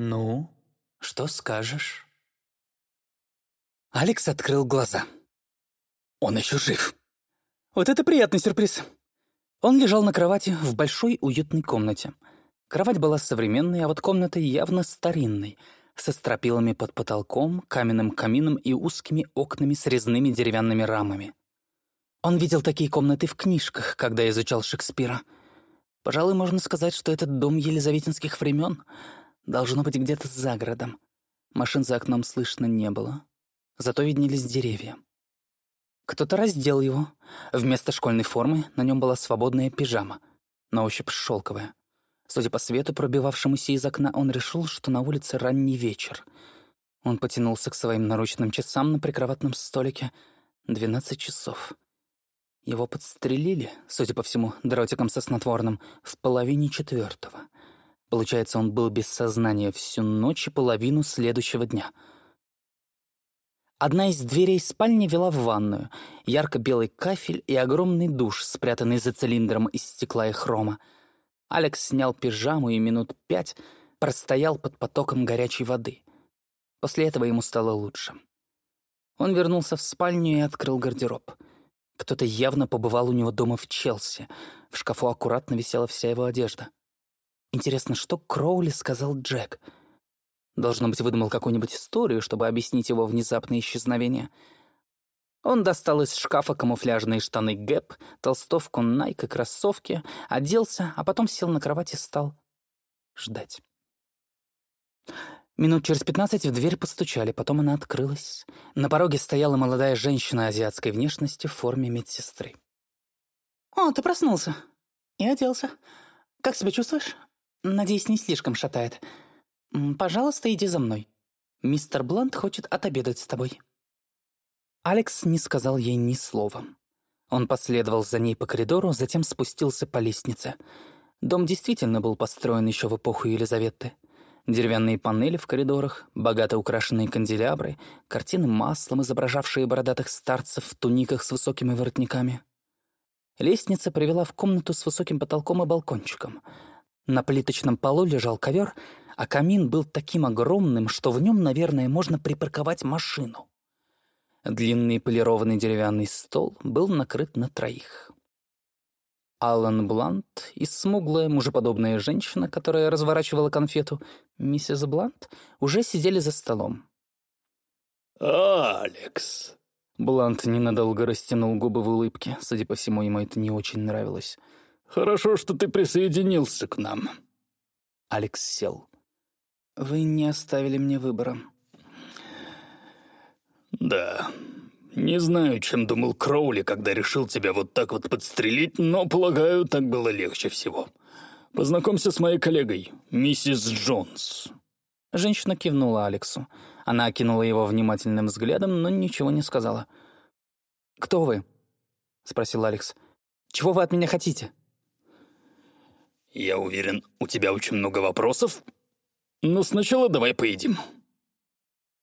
«Ну, что скажешь?» Алекс открыл глаза. Он еще жив. Вот это приятный сюрприз. Он лежал на кровати в большой уютной комнате. Кровать была современной, а вот комната явно старинной, со стропилами под потолком, каменным камином и узкими окнами с резными деревянными рамами. Он видел такие комнаты в книжках, когда изучал Шекспира. Пожалуй, можно сказать, что этот дом елизаветинских времен должно быть где-то за городом. Машин за окном слышно не было, зато виднелись деревья. Кто-то раздел его. Вместо школьной формы на нем была свободная пижама, на ощупь шелковая. Судя по свету, пробивавшемуся из окна, он решил, что на улице ранний вечер. Он потянулся к своим наручным часам на прикроватном столике. Двенадцать часов. Его подстрелили, судя по всему, дротиком со снотворным, в половине четвертого. Получается, он был без сознания всю ночь и половину следующего дня. Одна из дверей спальни вела в ванную. Ярко-белый кафель и огромный душ, спрятанный за цилиндром из стекла и хрома. Алекс снял пижаму и минут пять простоял под потоком горячей воды. После этого ему стало лучше. Он вернулся в спальню и открыл гардероб — кто-то явно побывал у него дома в Челси. В шкафу аккуратно висела вся его одежда. Интересно, что Кроули сказал Джек? Должно быть, выдумал какую-нибудь историю, чтобы объяснить его внезапное исчезновение. Он достал из шкафа камуфляжные штаны Гэп, толстовку Найк и кроссовки, оделся, а потом сел на кровать и стал ждать. Минут через пятнадцать в дверь постучали, потом она открылась. На пороге стояла молодая женщина азиатской внешности в форме медсестры. «О, ты проснулся. И оделся. Как себя чувствуешь? Надеюсь, не слишком шатает. Пожалуйста, иди за мной. Мистер Блант хочет отобедать с тобой». Алекс не сказал ей ни слова. Он последовал за ней по коридору, затем спустился по лестнице. Дом действительно был построен еще в эпоху Елизаветы. Деревянные панели в коридорах, богато украшенные канделябры, картины маслом, изображавшие бородатых старцев в туниках с высокими воротниками. Лестница привела в комнату с высоким потолком и балкончиком. На плиточном полу лежал ковер, а камин был таким огромным, что в нем, наверное, можно припарковать машину. Длинный полированный деревянный стол был накрыт на троих. Алан Блант и смуглая мужеподобная женщина, которая разворачивала конфету, миссис Блант, уже сидели за столом. «Алекс!» Блант ненадолго растянул губы в улыбке. Судя по всему, ему это не очень нравилось. «Хорошо, что ты присоединился к нам». Алекс сел. «Вы не оставили мне выбора». «Да, не знаю, чем думал Кроули, когда решил тебя вот так вот подстрелить, но, полагаю, так было легче всего. Познакомься с моей коллегой, миссис Джонс». Женщина кивнула Алексу. Она окинула его внимательным взглядом, но ничего не сказала. «Кто вы?» — спросил Алекс. «Чего вы от меня хотите?» «Я уверен, у тебя очень много вопросов. Но сначала давай поедим».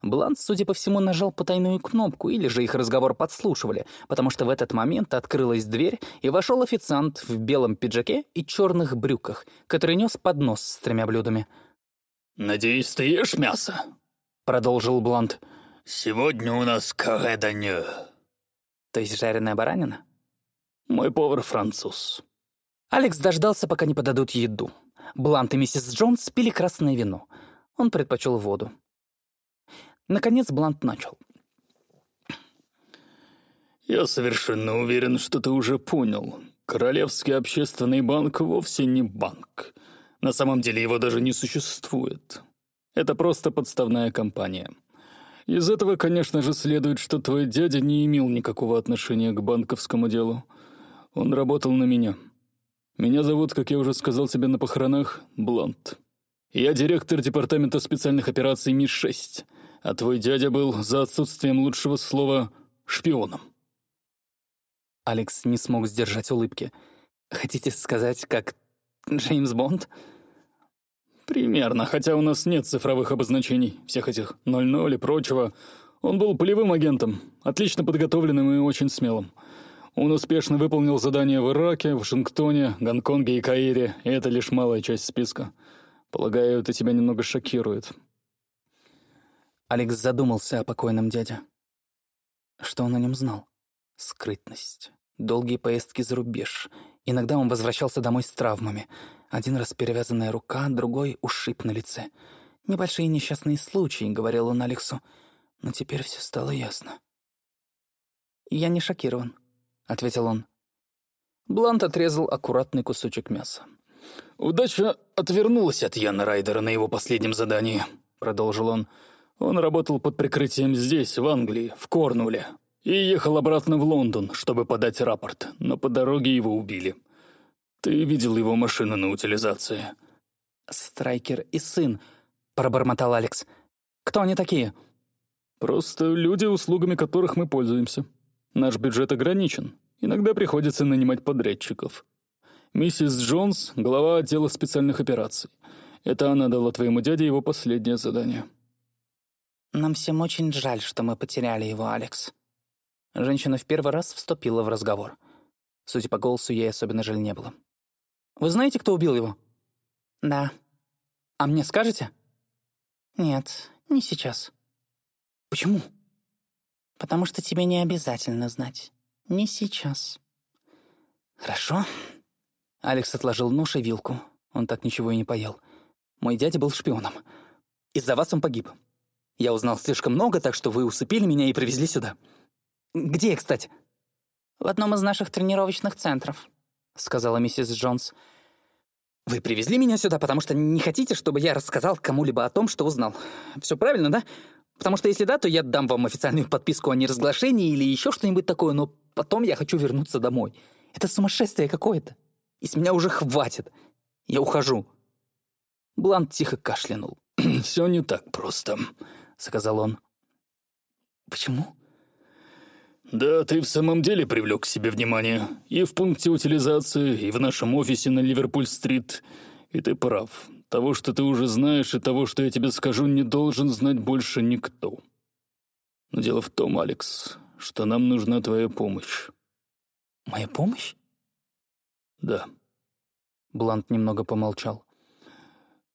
Блант, судя по всему, нажал потайную кнопку, или же их разговор подслушивали, потому что в этот момент открылась дверь, и вошел официант в белом пиджаке и черных брюках, который нес поднос с тремя блюдами. «Надеюсь, ты ешь мясо?» — продолжил Блант. «Сегодня у нас каре «То есть жареная баранина?» «Мой повар француз». Алекс дождался, пока не подадут еду. Блант и миссис Джонс пили красное вино. Он предпочел воду. Наконец Блант начал. «Я совершенно уверен, что ты уже понял. Королевский общественный банк вовсе не банк. На самом деле его даже не существует. Это просто подставная компания. Из этого, конечно же, следует, что твой дядя не имел никакого отношения к банковскому делу. Он работал на меня. Меня зовут, как я уже сказал тебе на похоронах, Блант. Я директор департамента специальных операций МИ-6 а твой дядя был, за отсутствием лучшего слова, шпионом». Алекс не смог сдержать улыбки. «Хотите сказать, как Джеймс Бонд?» «Примерно, хотя у нас нет цифровых обозначений, всех этих 00 и прочего. Он был полевым агентом, отлично подготовленным и очень смелым. Он успешно выполнил задания в Ираке, Вашингтоне, Гонконге и Каире, и это лишь малая часть списка. Полагаю, это тебя немного шокирует. Алекс задумался о покойном дяде. Что он о нем знал? Скрытность, долгие поездки за рубеж. Иногда он возвращался домой с травмами. Один раз перевязанная рука, другой — ушиб на лице. «Небольшие несчастные случаи», — говорил он Алексу. Но теперь все стало ясно. «Я не шокирован», — ответил он. Блант отрезал аккуратный кусочек мяса. «Удача отвернулась от Яна Райдера на его последнем задании», — продолжил он. «Он работал под прикрытием здесь, в Англии, в Корнуле, и ехал обратно в Лондон, чтобы подать рапорт, но по дороге его убили. Ты видел его машину на утилизации?» «Страйкер и сын», — пробормотал Алекс. «Кто они такие?» «Просто люди, услугами которых мы пользуемся. Наш бюджет ограничен. Иногда приходится нанимать подрядчиков. Миссис Джонс — глава отдела специальных операций. Это она дала твоему дяде его последнее задание». «Нам всем очень жаль, что мы потеряли его, Алекс». Женщина в первый раз вступила в разговор. Судя по голосу, ей особенно жаль не было. «Вы знаете, кто убил его?» «Да». «А мне скажете?» «Нет, не сейчас». «Почему?» «Потому что тебе не обязательно знать. Не сейчас». «Хорошо». Алекс отложил нож и вилку. Он так ничего и не поел. «Мой дядя был шпионом. Из-за вас он погиб. Я узнал слишком много, так что вы усыпили меня и привезли сюда. Где я, кстати?» «В одном из наших тренировочных центров», — сказала миссис Джонс. «Вы привезли меня сюда, потому что не хотите, чтобы я рассказал кому-либо о том, что узнал. Все правильно, да? Потому что если да, то я дам вам официальную подписку о неразглашении или еще что-нибудь такое, но потом я хочу вернуться домой. Это сумасшествие какое-то. И с меня уже хватит. Я ухожу». Блант тихо кашлянул. «Все не так просто», — сказал он. «Почему?» «Да, ты в самом деле привлек к себе внимание. И в пункте утилизации, и в нашем офисе на Ливерпуль-стрит. И ты прав. Того, что ты уже знаешь, и того, что я тебе скажу, не должен знать больше никто. Но дело в том, Алекс, что нам нужна твоя помощь». «Моя помощь?» «Да». Блант немного помолчал.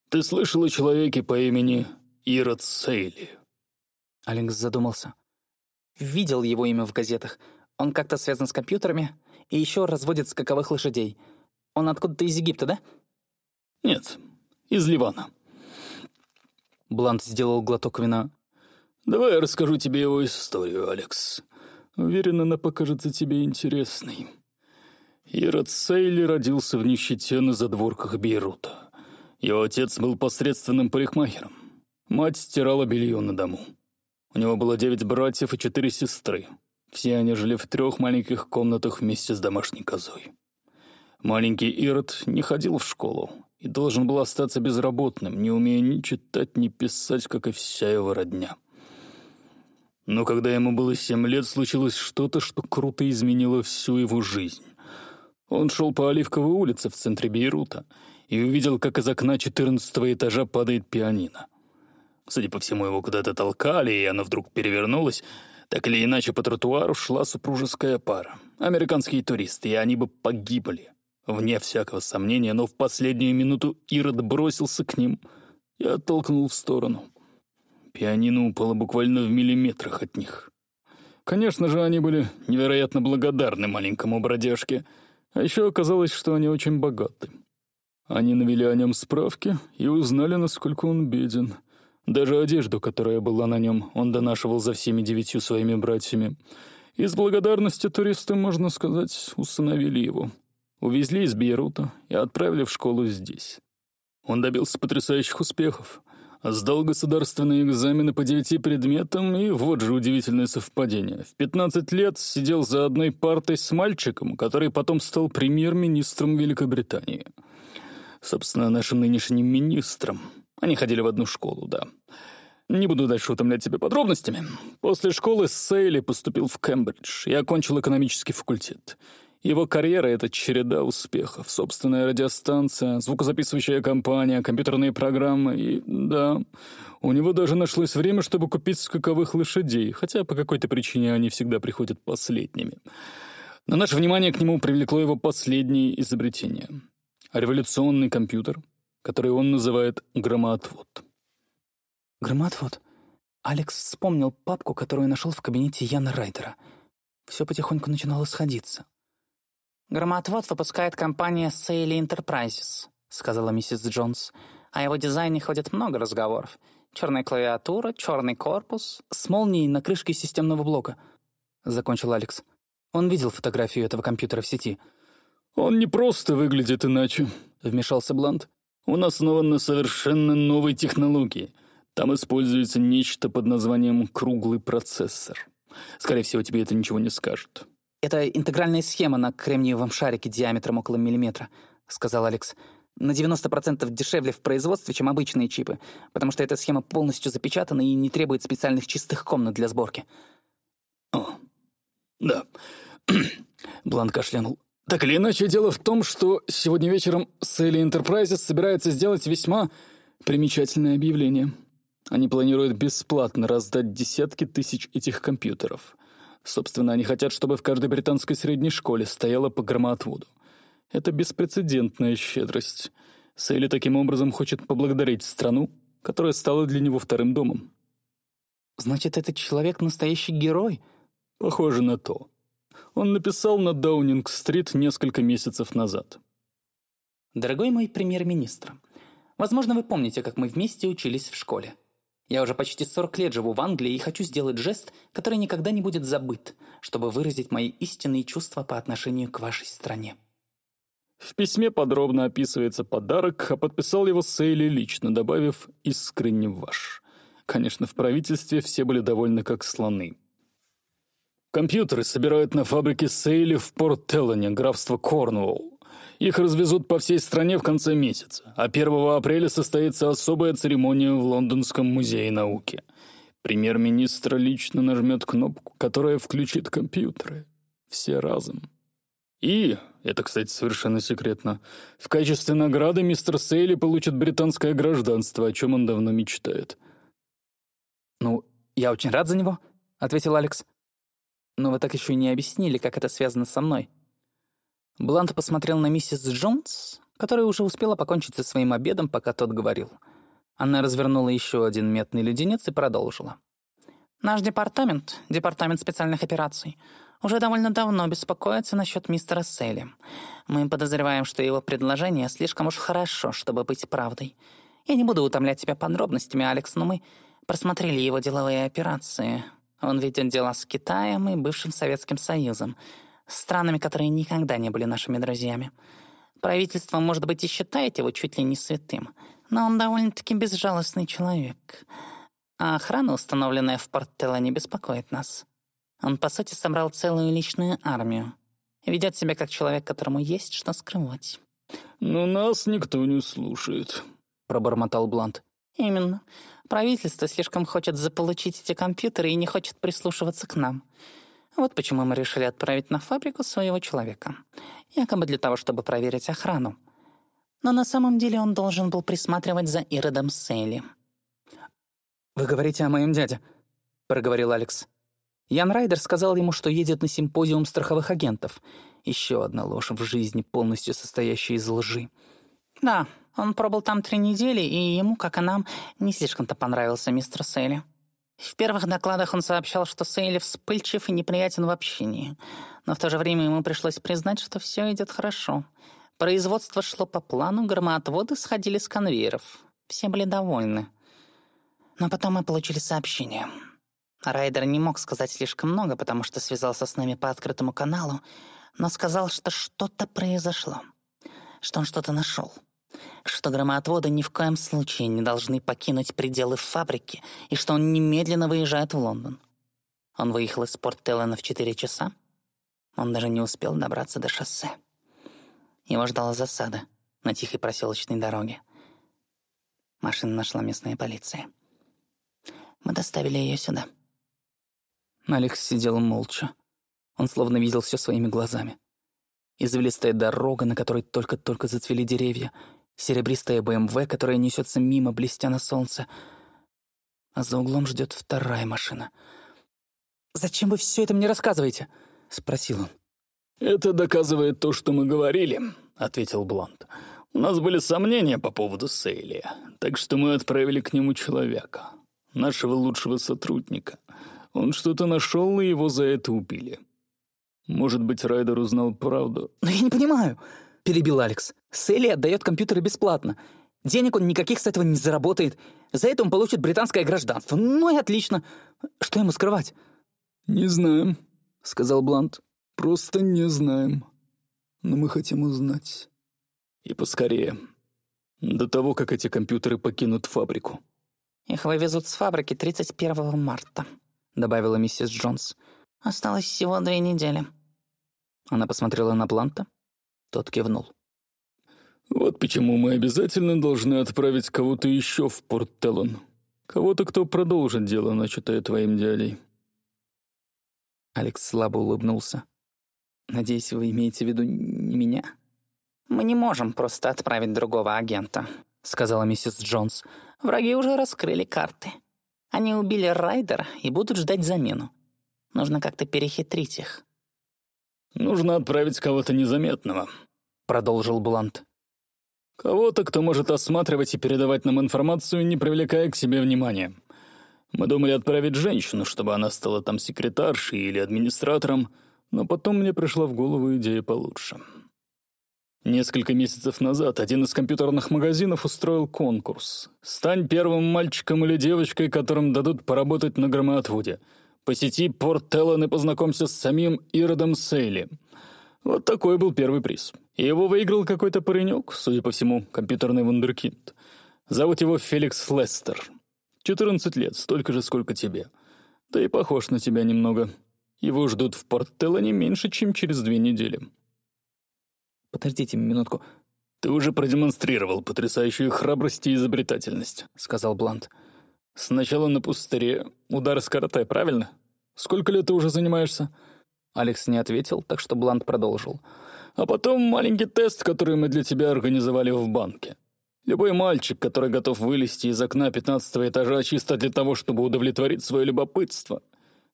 «Ты слышал о человеке по имени Ирод Сейли?» Алекс задумался. Видел его имя в газетах. Он как-то связан с компьютерами и еще разводит скаковых лошадей. Он откуда-то из Египта, да? Нет, из Ливана. Блант сделал глоток вина. Давай я расскажу тебе его историю, Алекс. Уверен, она покажется тебе интересной. Ирод Сейли родился в нищете на задворках Бейрута. Его отец был посредственным парикмахером. Мать стирала белье на дому. У него было девять братьев и четыре сестры. Все они жили в трех маленьких комнатах вместе с домашней козой. Маленький Ирод не ходил в школу и должен был остаться безработным, не умея ни читать, ни писать, как и вся его родня. Но когда ему было семь лет, случилось что-то, что круто изменило всю его жизнь. Он шел по Оливковой улице в центре Бейрута и увидел, как из окна четырнадцатого этажа падает пианино. Судя по всему, его куда-то толкали, и оно вдруг перевернулось. Так или иначе, по тротуару шла супружеская пара. Американские туристы, и они бы погибли. Вне всякого сомнения, но в последнюю минуту Ирод бросился к ним и оттолкнул в сторону. Пианино упало буквально в миллиметрах от них. Конечно же, они были невероятно благодарны маленькому бродяжке, а еще оказалось, что они очень богаты. Они навели о нем справки и узнали, насколько он беден — даже одежду, которая была на нем, он донашивал за всеми девятью своими братьями. Из благодарности туристы, можно сказать, усыновили его. Увезли из Бейрута и отправили в школу здесь. Он добился потрясающих успехов. Сдал государственные экзамены по девяти предметам, и вот же удивительное совпадение. В 15 лет сидел за одной партой с мальчиком, который потом стал премьер-министром Великобритании. Собственно, нашим нынешним министром. Они ходили в одну школу, да. Не буду дальше утомлять тебя подробностями. После школы Сейли поступил в Кембридж и окончил экономический факультет. Его карьера — это череда успехов. Собственная радиостанция, звукозаписывающая компания, компьютерные программы и... да, у него даже нашлось время, чтобы купить скаковых лошадей, хотя по какой-то причине они всегда приходят последними. Но наше внимание к нему привлекло его последнее изобретение — революционный компьютер — который он называет громоотвод. Громоотвод? Алекс вспомнил папку, которую нашел в кабинете Яна Райдера. Все потихоньку начинало сходиться. «Громоотвод выпускает компания Сейли Enterprises», — сказала миссис Джонс. «О его дизайне ходит много разговоров. Черная клавиатура, черный корпус, с молнией на крышке системного блока», — закончил Алекс. Он видел фотографию этого компьютера в сети. «Он не просто выглядит иначе», — вмешался Блант. «Он основан на совершенно новой технологии. Там используется нечто под названием «круглый процессор». Скорее всего, тебе это ничего не скажет. «Это интегральная схема на кремниевом шарике диаметром около миллиметра», — сказал Алекс. «На 90% дешевле в производстве, чем обычные чипы, потому что эта схема полностью запечатана и не требует специальных чистых комнат для сборки». «О, да». Блант кашлянул. «Так или иначе, дело в том, что сегодня вечером Sally Enterprises собирается сделать весьма примечательное объявление». Они планируют бесплатно раздать десятки тысяч этих компьютеров. Собственно, они хотят, чтобы в каждой британской средней школе стояло по громоотводу. Это беспрецедентная щедрость. Сейли таким образом хочет поблагодарить страну, которая стала для него вторым домом. «Значит, этот человек настоящий герой?» «Похоже на то. Он написал на Даунинг-стрит несколько месяцев назад». «Дорогой мой премьер-министр, возможно, вы помните, как мы вместе учились в школе. Я уже почти 40 лет живу в Англии и хочу сделать жест, который никогда не будет забыт, чтобы выразить мои истинные чувства по отношению к вашей стране. В письме подробно описывается подарок, а подписал его Сейли лично, добавив «искренне ваш». Конечно, в правительстве все были довольны как слоны. Компьютеры собирают на фабрике Сейли в Порт-Теллоне, графство Корнуолл. Их развезут по всей стране в конце месяца, а 1 апреля состоится особая церемония в Лондонском музее науки. Премьер-министр лично нажмет кнопку, которая включит компьютеры. Все разом. И, это, кстати, совершенно секретно, в качестве награды мистер Сейли получит британское гражданство, о чем он давно мечтает. «Ну, я очень рад за него», — ответил Алекс. «Но вы так еще и не объяснили, как это связано со мной». Блант посмотрел на миссис Джонс, которая уже успела покончить со своим обедом, пока тот говорил. Она развернула еще один метный леденец и продолжила. «Наш департамент, департамент специальных операций, уже довольно давно беспокоится насчет мистера Селли. Мы подозреваем, что его предложение слишком уж хорошо, чтобы быть правдой. Я не буду утомлять тебя подробностями, Алекс, но мы просмотрели его деловые операции. Он ведет дела с Китаем и бывшим Советским Союзом странами, которые никогда не были нашими друзьями. Правительство, может быть, и считает его чуть ли не святым, но он довольно-таки безжалостный человек. А охрана, установленная в Порт-Тело, не беспокоит нас. Он, по сути, собрал целую личную армию. Ведет себя как человек, которому есть что скрывать. «Но нас никто не слушает», — пробормотал Блант. «Именно. Правительство слишком хочет заполучить эти компьютеры и не хочет прислушиваться к нам. Вот почему мы решили отправить на фабрику своего человека. Якобы для того, чтобы проверить охрану. Но на самом деле он должен был присматривать за Иродом Сейли. «Вы говорите о моем дяде», — проговорил Алекс. Ян Райдер сказал ему, что едет на симпозиум страховых агентов. Еще одна ложь в жизни, полностью состоящая из лжи. «Да, он пробыл там три недели, и ему, как и нам, не слишком-то понравился мистер Сейли. В первых докладах он сообщал, что Сейли вспыльчив и неприятен в общении. Но в то же время ему пришлось признать, что все идет хорошо. Производство шло по плану, громоотводы сходили с конвейеров. Все были довольны. Но потом мы получили сообщение. Райдер не мог сказать слишком много, потому что связался с нами по открытому каналу, но сказал, что что-то произошло, что он что-то нашел что громоотводы ни в коем случае не должны покинуть пределы фабрики и что он немедленно выезжает в Лондон. Он выехал из Порт-Теллена в 4 часа. Он даже не успел добраться до шоссе. Его ждала засада на тихой проселочной дороге. Машину нашла местная полиция. Мы доставили ее сюда. Алекс сидел молча. Он словно видел все своими глазами. Извилистая дорога, на которой только-только зацвели деревья, серебристая БМВ, которая несется мимо, блестя на солнце. А за углом ждет вторая машина. «Зачем вы все это мне рассказываете?» — спросил он. «Это доказывает то, что мы говорили», — ответил Блант. У нас были сомнения по поводу Сейли, так что мы отправили к нему человека, нашего лучшего сотрудника. Он что-то нашел, и его за это убили. Может быть, Райдер узнал правду. «Но я не понимаю», — перебил Алекс. «Сейли отдает компьютеры бесплатно. Денег он никаких с этого не заработает. За это он получит британское гражданство. Ну и отлично. Что ему скрывать?» «Не знаем», — сказал Блант. «Просто не знаем. Но мы хотим узнать». И поскорее. До того, как эти компьютеры покинут фабрику. «Их вывезут с фабрики 31 марта», — добавила миссис Джонс. «Осталось всего две недели». Она посмотрела на Планта. Тот кивнул. «Вот почему мы обязательно должны отправить кого-то еще в Порт Теллон. Кого-то, кто продолжит дело, начатое твоим дядей». Алекс слабо улыбнулся. «Надеюсь, вы имеете в виду не меня?» «Мы не можем просто отправить другого агента», — сказала миссис Джонс. «Враги уже раскрыли карты. Они убили Райдера и будут ждать замену. Нужно как-то перехитрить их». «Нужно отправить кого-то незаметного», — продолжил Блант. «Кого-то, кто может осматривать и передавать нам информацию, не привлекая к себе внимания. Мы думали отправить женщину, чтобы она стала там секретаршей или администратором, но потом мне пришла в голову идея получше». Несколько месяцев назад один из компьютерных магазинов устроил конкурс. «Стань первым мальчиком или девочкой, которым дадут поработать на громоотводе. Посети Порт Теллен и познакомься с самим Иродом Сейли». Вот такой был первый приз. И его выиграл какой-то паренек, судя по всему, компьютерный вундеркинд. Зовут его Феликс Лестер. 14 лет, столько же, сколько тебе. Да и похож на тебя немного. Его ждут в Порт Теллене меньше, чем через две недели. «Подождите минутку». «Ты уже продемонстрировал потрясающую храбрость и изобретательность», — сказал Блант. «Сначала на пустыре удар с карате, правильно? Сколько лет ты уже занимаешься?» Алекс не ответил, так что Блант продолжил. «А потом маленький тест, который мы для тебя организовали в банке. Любой мальчик, который готов вылезти из окна пятнадцатого этажа чисто для того, чтобы удовлетворить свое любопытство,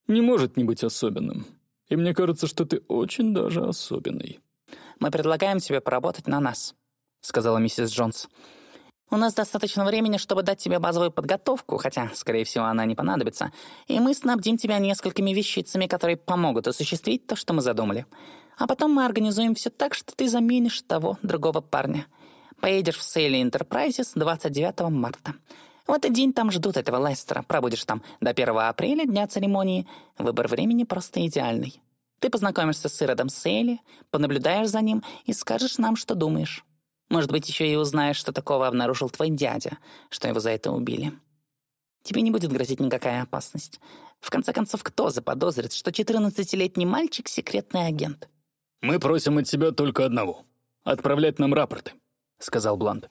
не может не быть особенным. И мне кажется, что ты очень даже особенный» мы предлагаем тебе поработать на нас», — сказала миссис Джонс. «У нас достаточно времени, чтобы дать тебе базовую подготовку, хотя, скорее всего, она не понадобится, и мы снабдим тебя несколькими вещицами, которые помогут осуществить то, что мы задумали. А потом мы организуем все так, что ты заменишь того другого парня. Поедешь в Сейли Enterprises 29 марта. В этот день там ждут этого Лестера. Пробудешь там до 1 апреля, дня церемонии. Выбор времени просто идеальный. Ты познакомишься с Иродом Сейли, понаблюдаешь за ним и скажешь нам, что думаешь. Может быть, еще и узнаешь, что такого обнаружил твой дядя, что его за это убили. Тебе не будет грозить никакая опасность. В конце концов, кто заподозрит, что 14-летний мальчик — секретный агент? «Мы просим от тебя только одного — отправлять нам рапорты», — сказал Блант.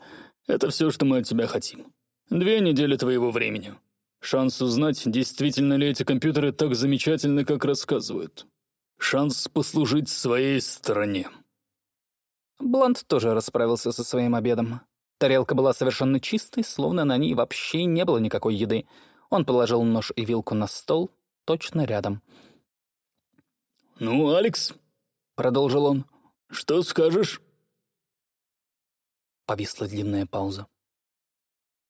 «Это все, что мы от тебя хотим. Две недели твоего времени. Шанс узнать, действительно ли эти компьютеры так замечательны, как рассказывают. Шанс послужить своей стороне. Блант тоже расправился со своим обедом. Тарелка была совершенно чистой, словно на ней вообще не было никакой еды. Он положил нож и вилку на стол, точно рядом. «Ну, Алекс», — продолжил он, — «что скажешь?» Повисла длинная пауза.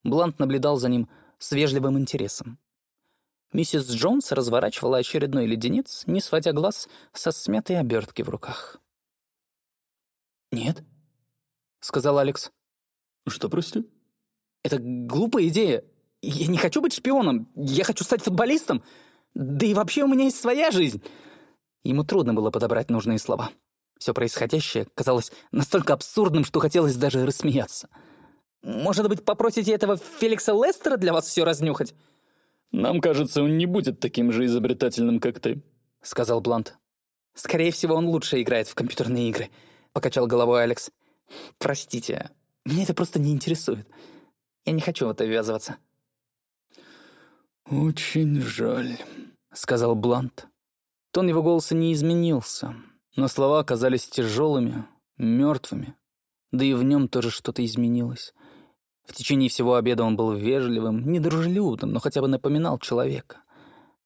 Блант наблюдал за ним с вежливым интересом. Миссис Джонс разворачивала очередной леденец, не сводя глаз со смятой обертки в руках. «Нет», — сказал Алекс. «Что, прости?» «Это глупая идея. Я не хочу быть шпионом. Я хочу стать футболистом. Да и вообще у меня есть своя жизнь». Ему трудно было подобрать нужные слова. Все происходящее казалось настолько абсурдным, что хотелось даже рассмеяться. «Может быть, попросите этого Феликса Лестера для вас все разнюхать?» «Нам кажется, он не будет таким же изобретательным, как ты», — сказал Блант. «Скорее всего, он лучше играет в компьютерные игры», — покачал головой Алекс. «Простите, меня это просто не интересует. Я не хочу в это ввязываться». «Очень жаль», — сказал Блант. Тон его голоса не изменился, но слова оказались тяжелыми, мертвыми. Да и в нем тоже что-то изменилось. В течение всего обеда он был вежливым, недружелюбным, но хотя бы напоминал человека.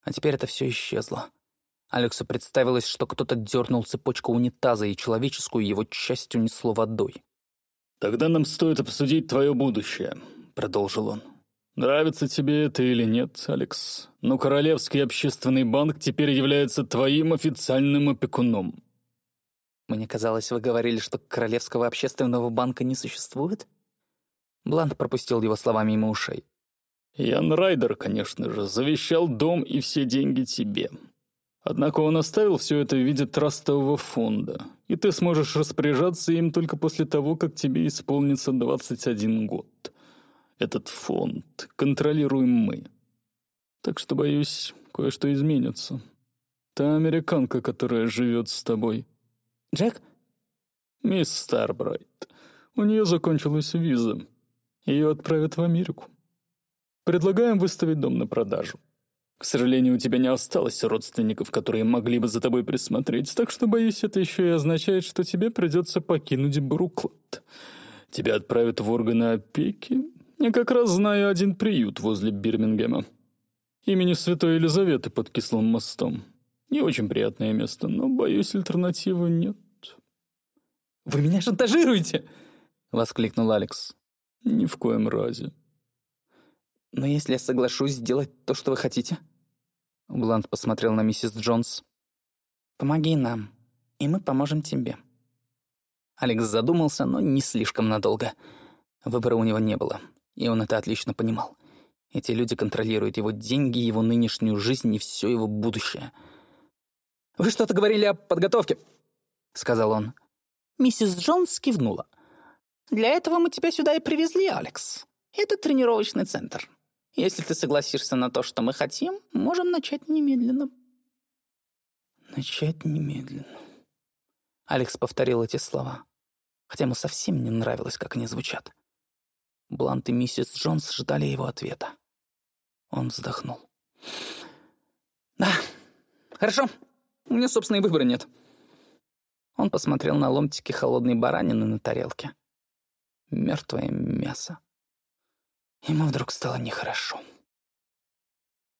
А теперь это все исчезло. Алексу представилось, что кто-то дернул цепочку унитаза, и человеческую его часть унесло водой. «Тогда нам стоит обсудить твое будущее», — продолжил он. «Нравится тебе это или нет, Алекс, но Королевский общественный банк теперь является твоим официальным опекуном». Мне казалось, вы говорили, что Королевского общественного банка не существует? Блант пропустил его слова мимо ушей. Ян Райдер, конечно же, завещал дом и все деньги тебе. Однако он оставил все это в виде трастового фонда, и ты сможешь распоряжаться им только после того, как тебе исполнится 21 год. Этот фонд контролируем мы. Так что, боюсь, кое-что изменится. Та американка, которая живет с тобой. Джек? Мисс Старбрайт. У нее закончилась виза. Ее отправят в Америку. Предлагаем выставить дом на продажу. К сожалению, у тебя не осталось родственников, которые могли бы за тобой присмотреть, так что, боюсь, это еще и означает, что тебе придется покинуть Брукланд. Тебя отправят в органы опеки. Я как раз знаю один приют возле Бирмингема. Имени Святой Елизаветы под Кислым мостом. Не очень приятное место, но, боюсь, альтернативы нет. «Вы меня шантажируете!» — воскликнул Алекс. «Ни в коем разе». «Но если я соглашусь сделать то, что вы хотите?» Блант посмотрел на миссис Джонс. «Помоги нам, и мы поможем тебе». Алекс задумался, но не слишком надолго. Выбора у него не было, и он это отлично понимал. Эти люди контролируют его деньги, его нынешнюю жизнь и все его будущее. «Вы что-то говорили о подготовке», — сказал он. Миссис Джонс кивнула. «Для этого мы тебя сюда и привезли, Алекс. Это тренировочный центр. Если ты согласишься на то, что мы хотим, можем начать немедленно». «Начать немедленно». Алекс повторил эти слова, хотя ему совсем не нравилось, как они звучат. Блант и миссис Джонс ждали его ответа. Он вздохнул. «Да, хорошо. У меня, собственно, и выбора нет». Он посмотрел на ломтики холодной баранины на тарелке. Мертвое мясо. Ему вдруг стало нехорошо.